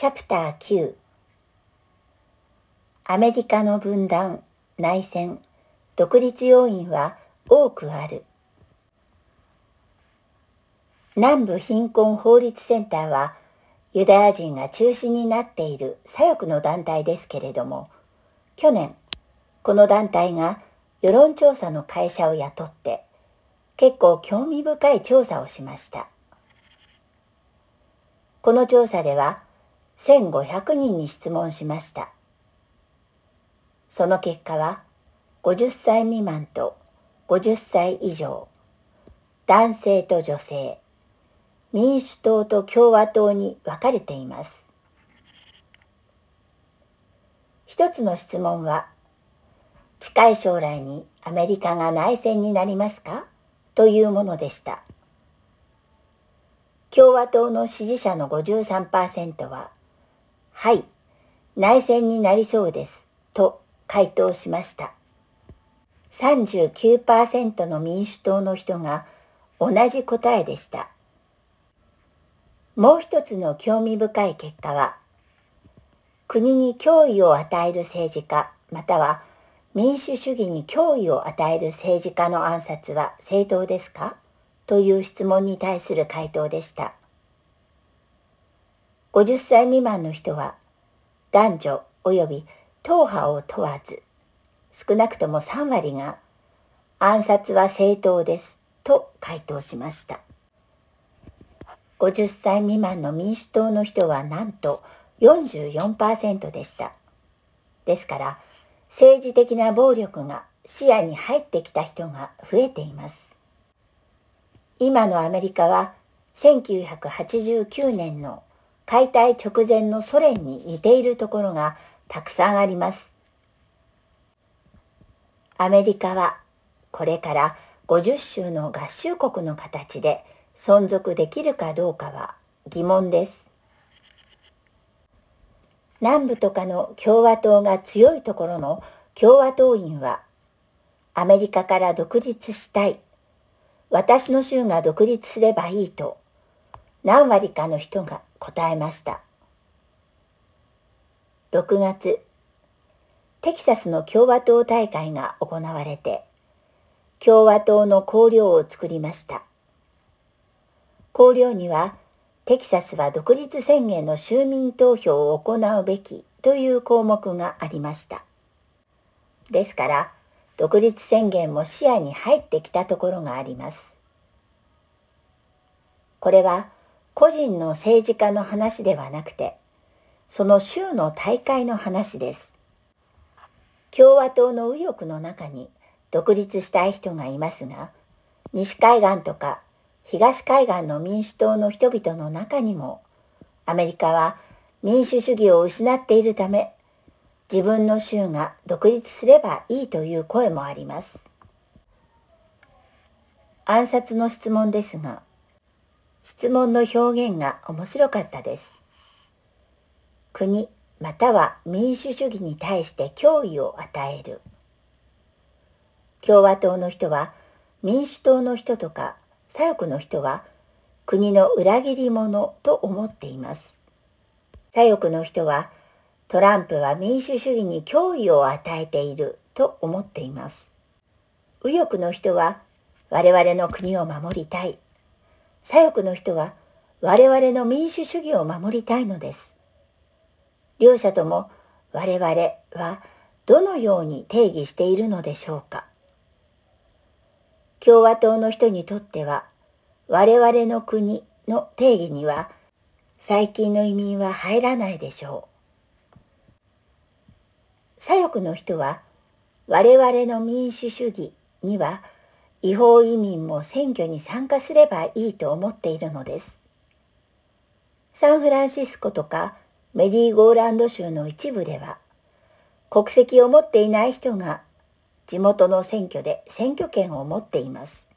チャプター9アメリカの分断、内戦、独立要因は多くある。南部貧困法律センターはユダヤ人が中心になっている左翼の団体ですけれども、去年、この団体が世論調査の会社を雇って結構興味深い調査をしました。この調査では1500人に質問しました。その結果は50歳未満と50歳以上、男性と女性、民主党と共和党に分かれています。一つの質問は、近い将来にアメリカが内戦になりますか？というものでした。共和党の支持者の53%は、はい、内戦になりそうです、と回答しました。39%の民主党の人が同じ答えでした。もう一つの興味深い結果は、国に脅威を与える政治家、または民主主義に脅威を与える政治家の暗殺は正当ですか？という質問に対する回答でした。50歳未満の人は男女及び党派を問わず少なくとも3割が暗殺は正当ですと回答しました。50歳未満の民主党の人はなんと44%でした。ですから政治的な暴力が視野に入ってきた人が増えています。今のアメリカは1989年の解体直前のソ連に似ているところがたくさんあります。アメリカはこれから50州の合衆国の形で存続できるかどうかは疑問です。南部とかの共和党が強いところの共和党員はアメリカから独立したい。私の州が独立すればいいと何割かの人が答えました。6月、テキサスの共和党大会が行われて、共和党の綱領を作りました。綱領には、テキサスは独立宣言の州民投票を行うべきという項目がありました。ですから、独立宣言も視野に入ってきたところがあります。これは、個人の政治家の話ではなくて、その州の大会の話です。共和党の右翼の中に独立したい人がいますが、西海岸とか東海岸の民主党の人々の中にも、アメリカは民主主義を失っているため、自分の州が独立すればいいという声もあります。暗殺の質問ですが、質問の表現が面白かったです。国または民主主義に対して脅威を与える。共和党の人は民主党の人とか左翼の人は国の裏切り者と思っています。左翼の人はトランプは民主主義に脅威を与えていると思っています。右翼の人は我々の国を守りたい。左翼の人は我々の民主主義を守りたいのです。両者とも我々はどのように定義しているのでしょうか。共和党の人にとっては我々の国の定義には最近の移民は入らないでしょう。左翼の人は我々の民主主義には違法移民も選挙に参加すればいいと思っているのです。サンフランシスコとかメリーゴーランド州の一部では国籍を持っていない人が地元の選挙で選挙権を持っています。